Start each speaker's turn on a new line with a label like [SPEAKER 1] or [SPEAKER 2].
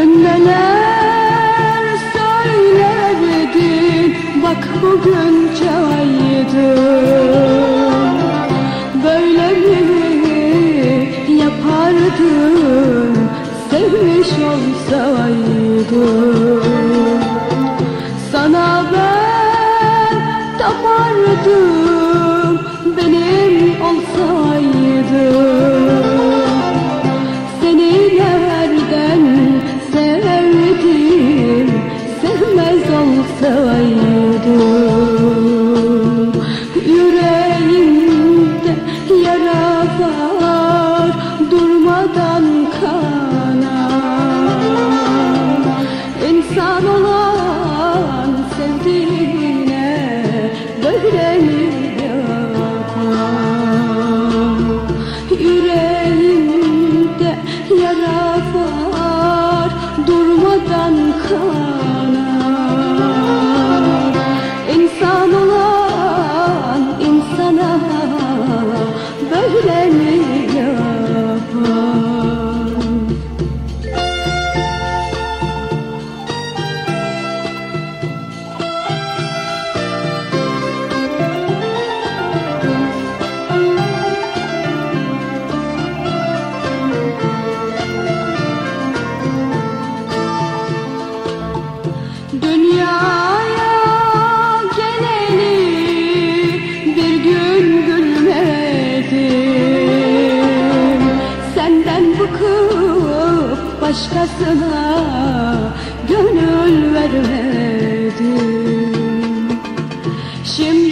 [SPEAKER 1] Dün neler söylemedin. Bak bugün kana İnsan olan insana böyle mi? başkasına gönül vermedim. Şimdi